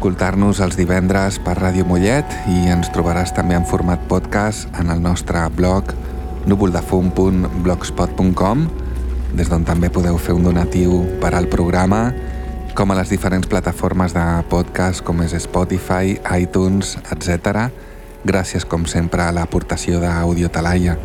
Escoltar-nos els divendres per Ràdio Mollet i ens trobaràs també en format podcast en el nostre blog núvoldefum.blogspot.com des d'on també podeu fer un donatiu per al programa com a les diferents plataformes de podcast com és Spotify, iTunes, etc. Gràcies com sempre a l'aportació d'Audio Talaia.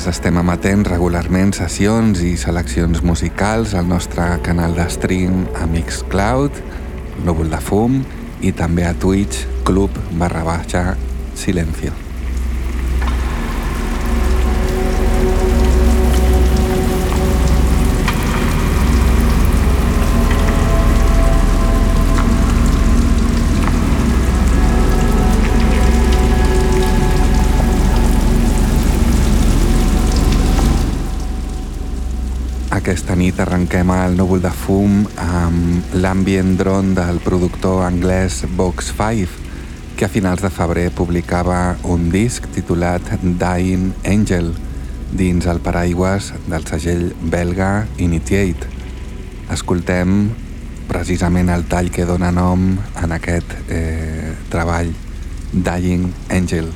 Més, estem emetent regularment sessions i seleccions musicals al nostre canal de stream a Mixcloud, Núvol de Fum, i també a Twitch, club barra baixa silencio. Aquesta nit arrenquem el núvol de fum amb l'ambient drone del productor anglès Vox 5, que a finals de febrer publicava un disc titulat Dying Angel dins el paraigües del segell belga Initiate. Escoltem precisament el tall que dona nom en aquest eh, treball, Dying Angel.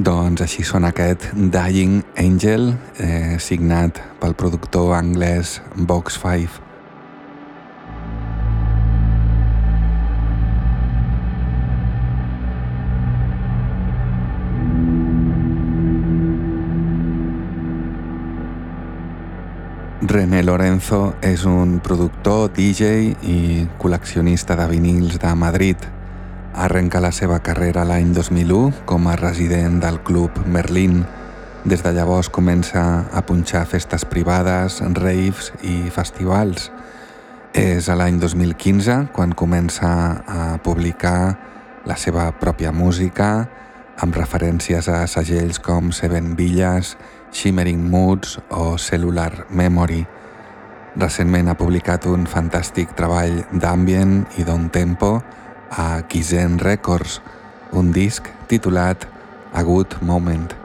Doncs així són aquest Dying Angel, eh, signat pel productor anglès Vox 5. René Lorenzo és un productor, DJ i col·leccionista de vinils de Madrid. Arrenca la seva carrera l'any 2001 com a resident del Club Merlin. Des de llavors comença a punxar festes privades, raves i festivals. És a l'any 2015 quan comença a publicar la seva pròpia música amb referències a segells com Seven Villas, Shimmering Moods o Cellular Memory. Recentment ha publicat un fantàstic treball d'ambient i d'un tempo a Kizen Records, un disc titulat A Good Moment.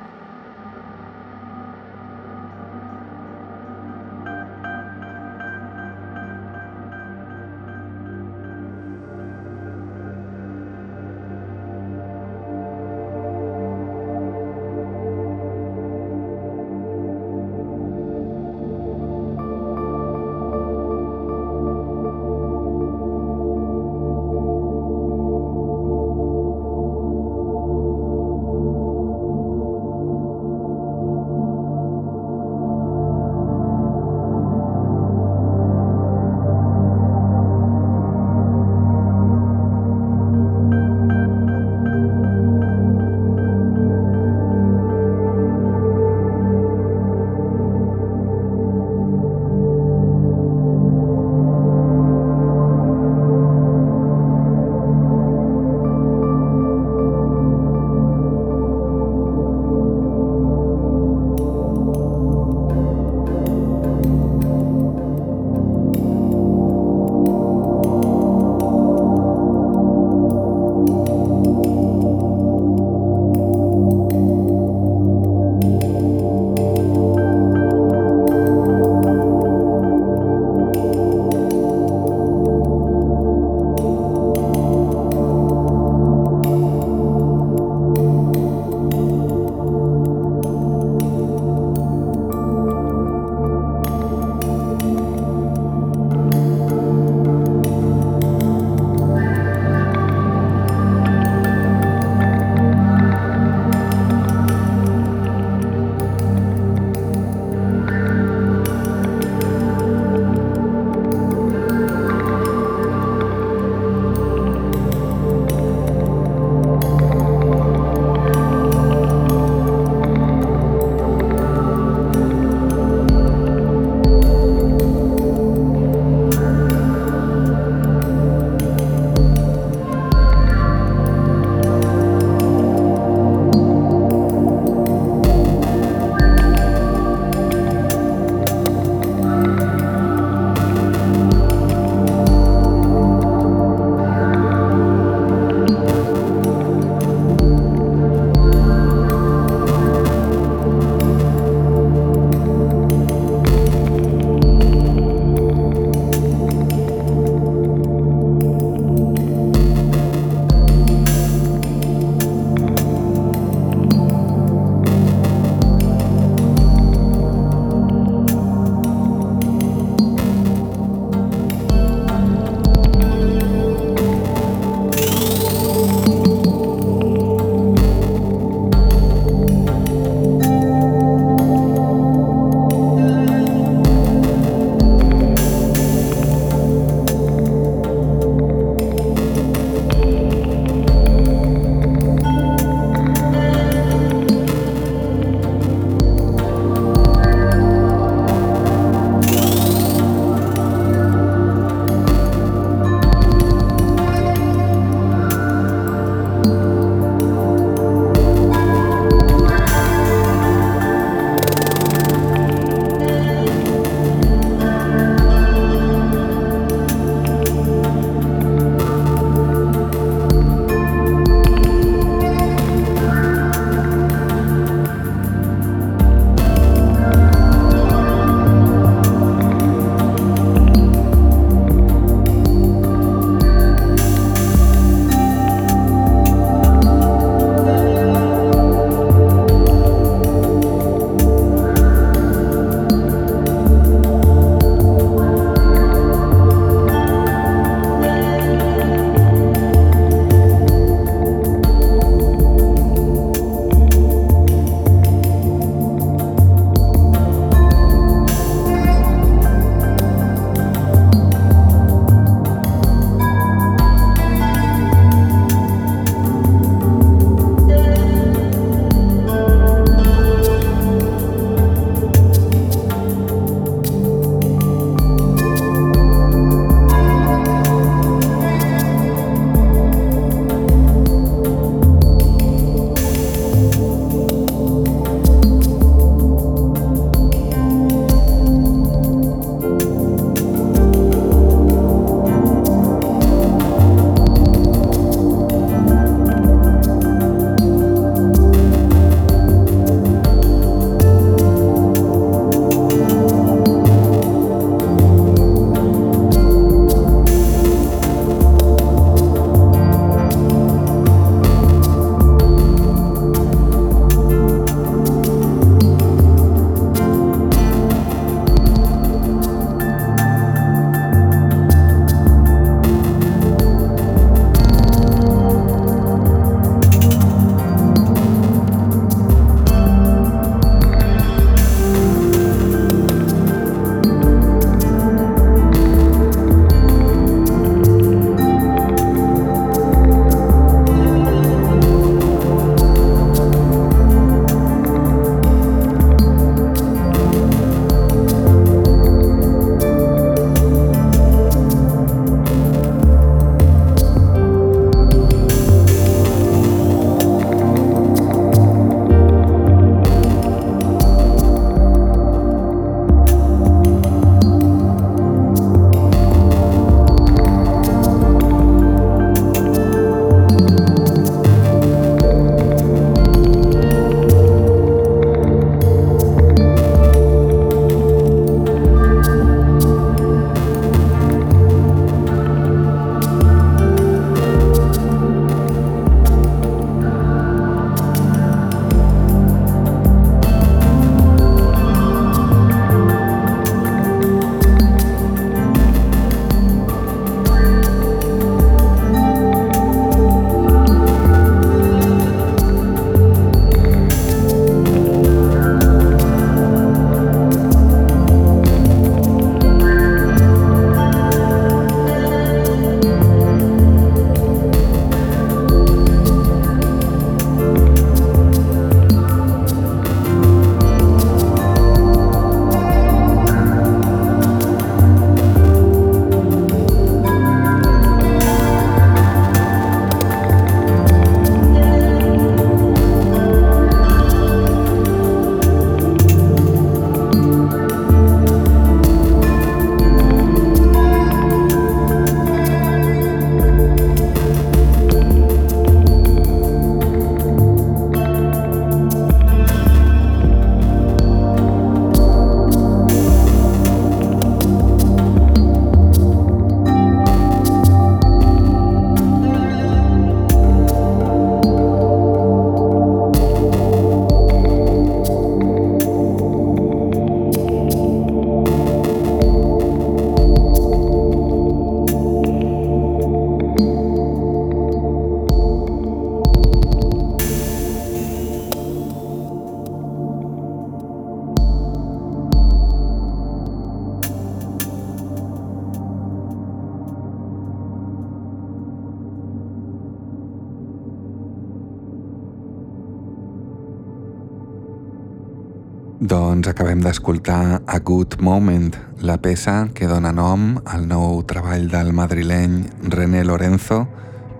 Doncs acabem d'escoltar A Good Moment, la peça que dona nom al nou treball del madrileny René Lorenzo,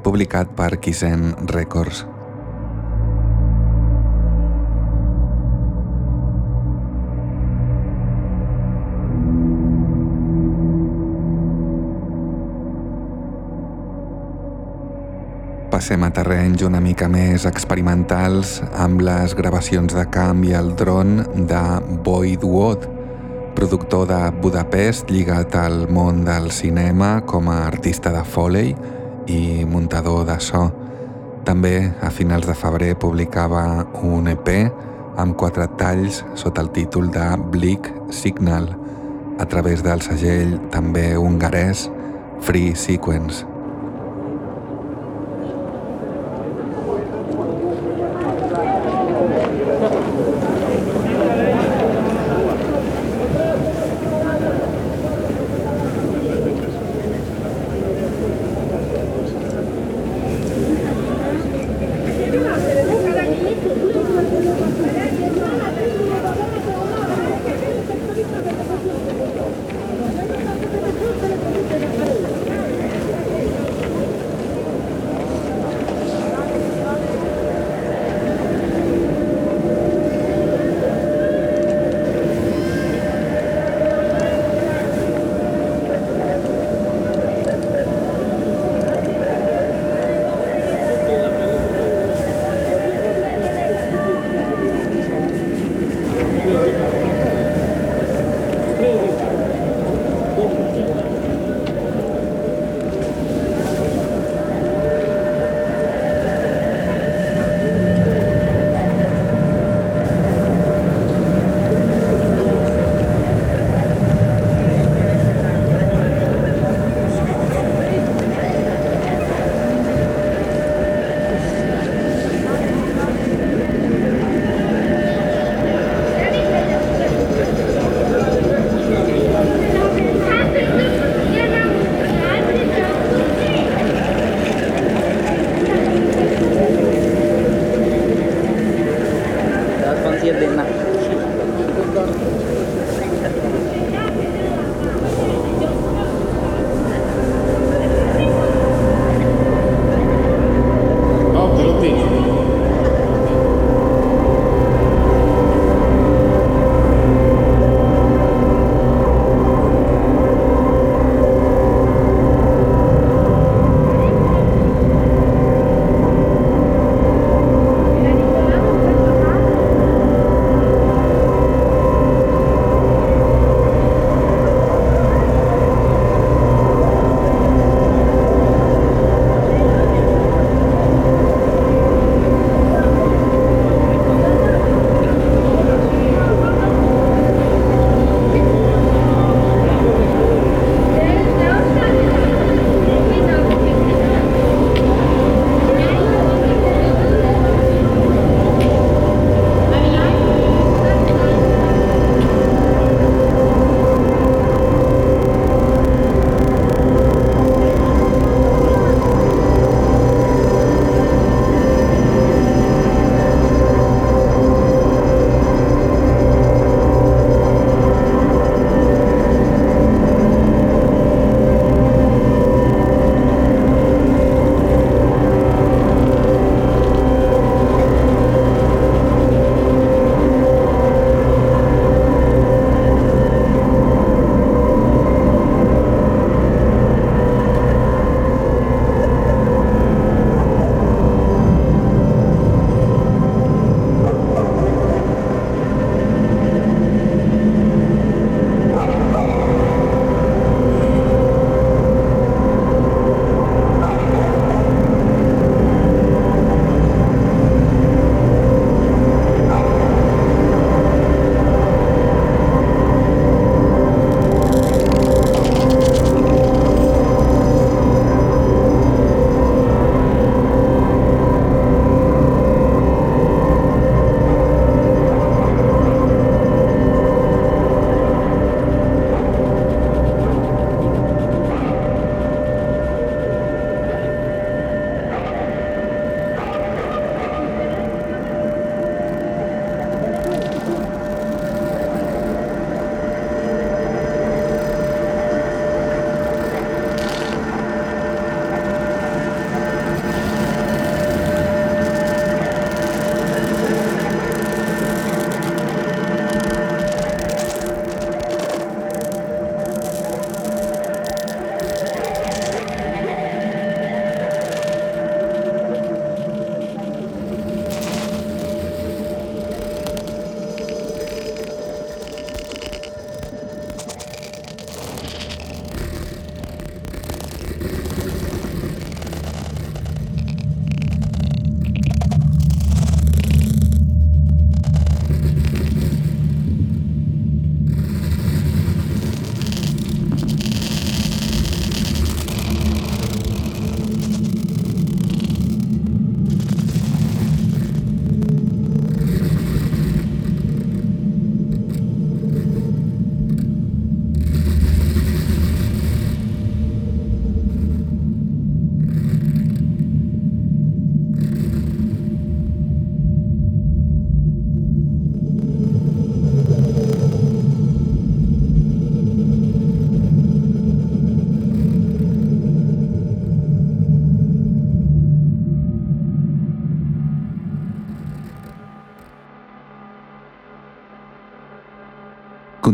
publicat per Kisen Records. Passem a terrenys una mica més experimentals amb les gravacions de camp i el dron de Boyd Watt, productor de Budapest lligat al món del cinema com a artista de Foley i muntador de so. També a finals de febrer publicava un EP amb quatre talls sota el títol de Bleak Signal a través del segell també hongarès Free Sequence.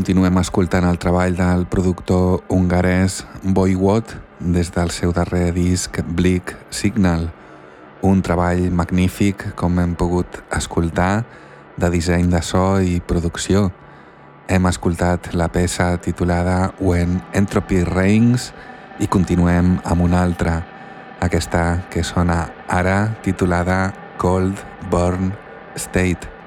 Continuem escoltant el treball del productor hongarès Boywot des del seu darrer disc Bleak Signal, un treball magnífic, com hem pogut escoltar, de disseny de so i producció. Hem escoltat la peça titulada When Entropy Reigns i continuem amb una altra, aquesta que sona ara titulada Cold Burn State.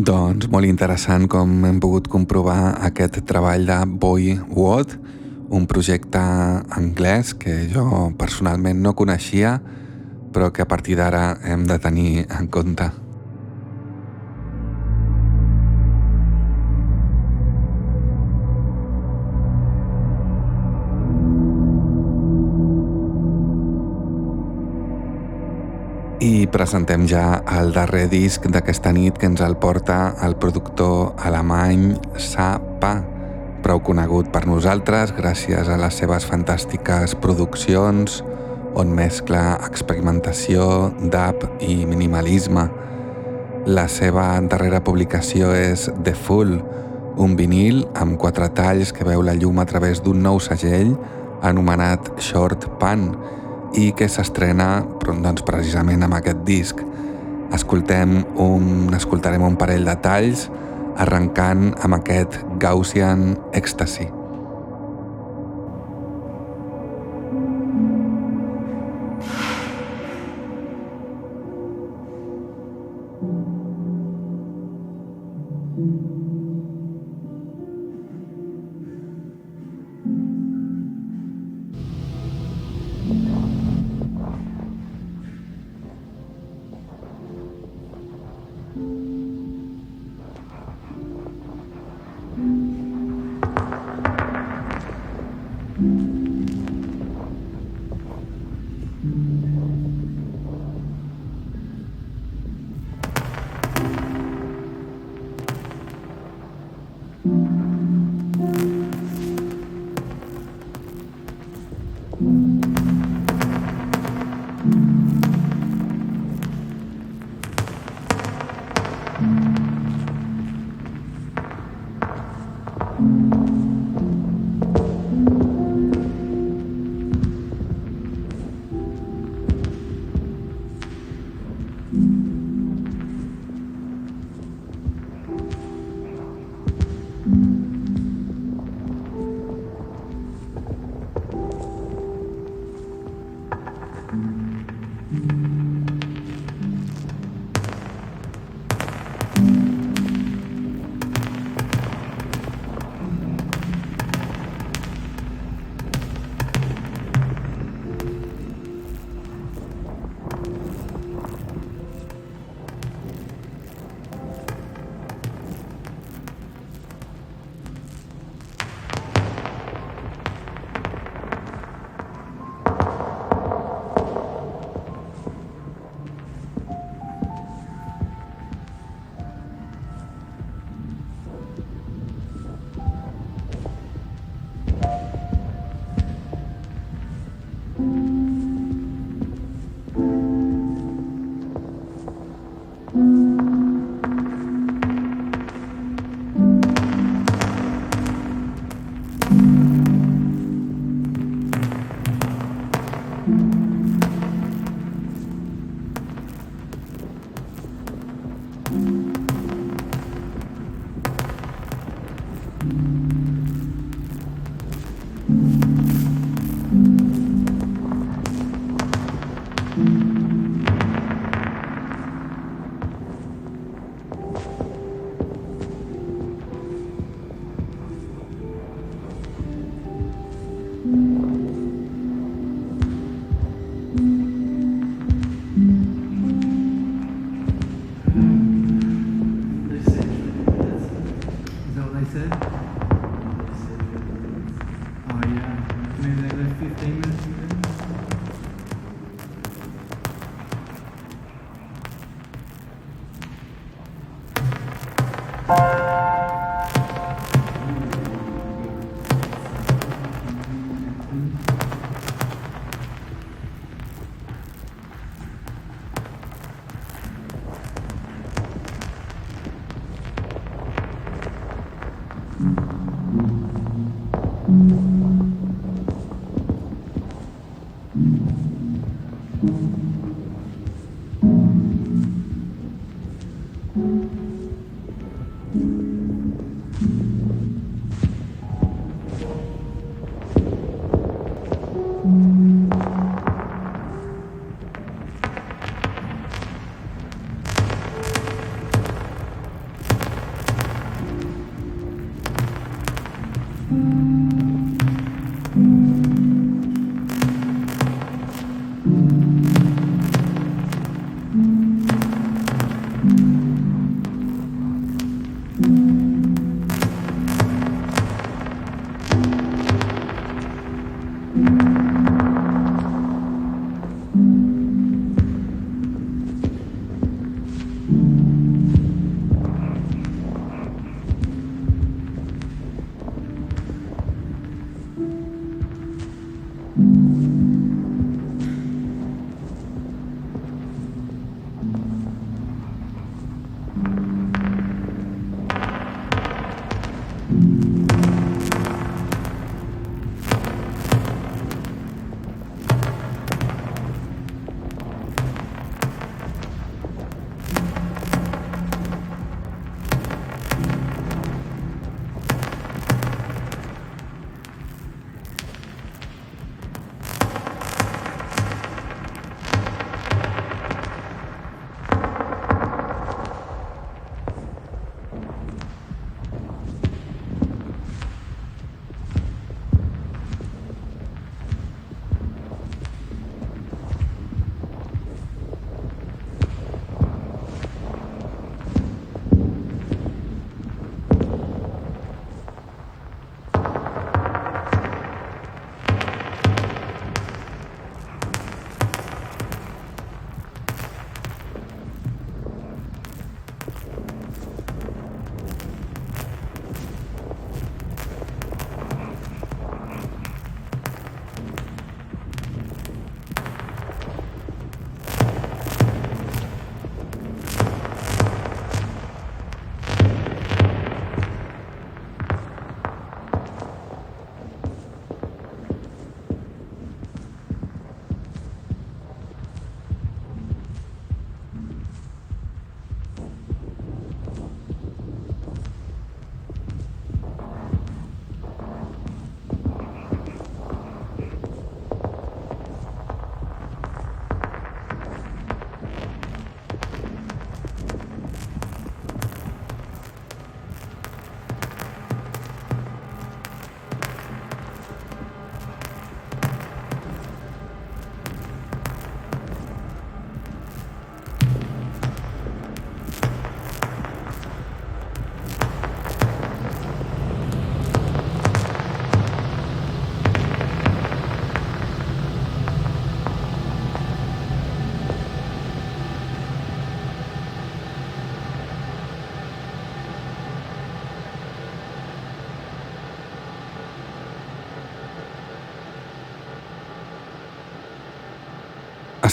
Doncs molt interessant com hem pogut comprovar aquest treball de Boy Watt, un projecte anglès que jo personalment no coneixia, però que a partir d'ara hem de tenir en compte. I presentem ja el darrer disc d'aquesta nit que ens el porta el productor alemany Sa Pa, prou conegut per nosaltres gràcies a les seves fantàstiques produccions on mescla experimentació, dub i minimalisme. La seva darrera publicació és The Full, un vinil amb quatre talls que veu la llum a través d'un nou segell anomenat Short Pan, i que s'estrena doncs, precisament amb aquest disc. Escoltem un, escoltarem un parell de talls arrencant amb aquest Gaussian Ecstasy.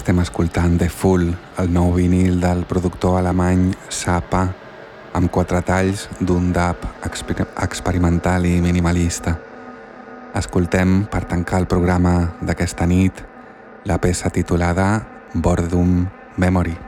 Estem escoltant The Full, el nou vinil del productor alemany Sapa, amb quatre talls d'un dub exper experimental i minimalista. Escoltem, per tancar el programa d'aquesta nit, la peça titulada Bordum Memory.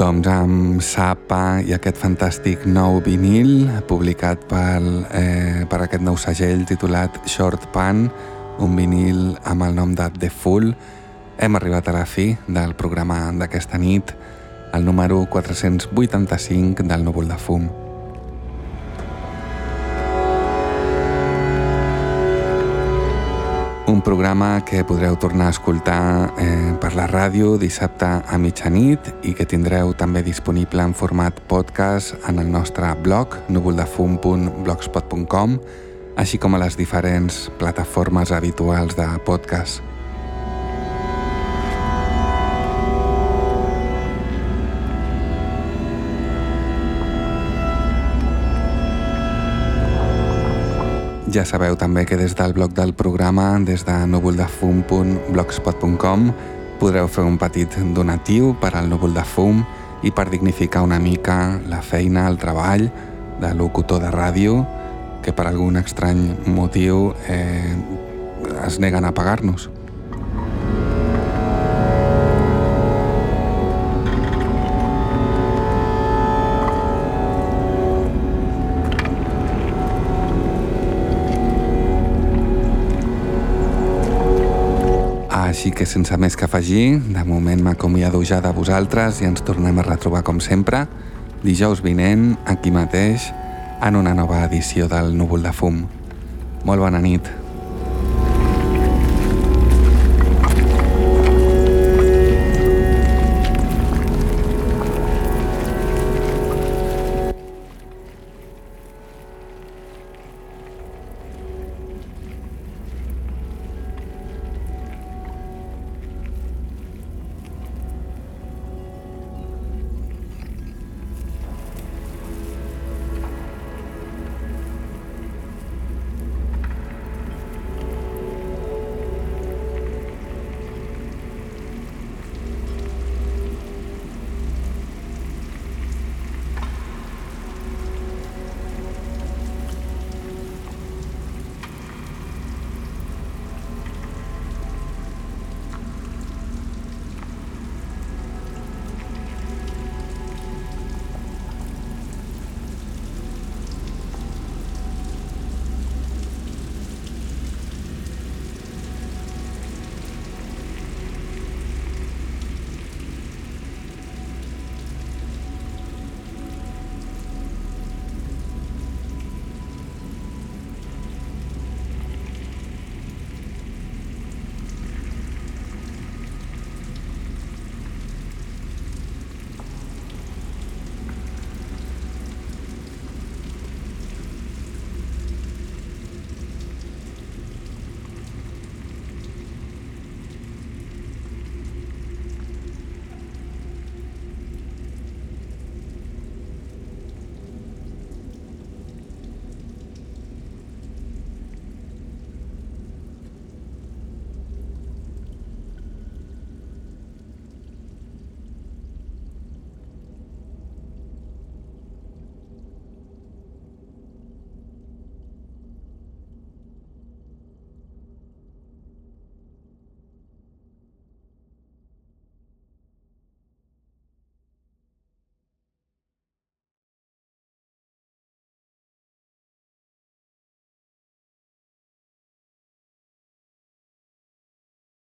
Doncs amb Sapa i aquest fantàstic nou vinil publicat pel, eh, per aquest nou segell titulat Short Pan, un vinil amb el nom de The Full, hem arribat a la fi del programa d'aquesta nit, el número 485 del Núvol de Fum. Un programa que podreu tornar a escoltar eh, per la ràdio dissabte a mitjanit i que tindreu també disponible en format podcast en el nostre blog núvoldefum.blogspot.com així com a les diferents plataformes habituals de podcast. Ja sabeu també que des del blog del programa, des de núvoldefum.blogspot.com, podreu fer un petit donatiu per al núvol de fum i per dignificar una mica la feina, el treball de locutor de ràdio que per algun estrany motiu eh, es neguen a pagar-nos. Així que sense més que afegir, de moment m'acomiado ja de vosaltres i ens tornem a retrobar com sempre dijous vinent, aquí mateix, en una nova edició del Núvol de Fum. Molt bona nit.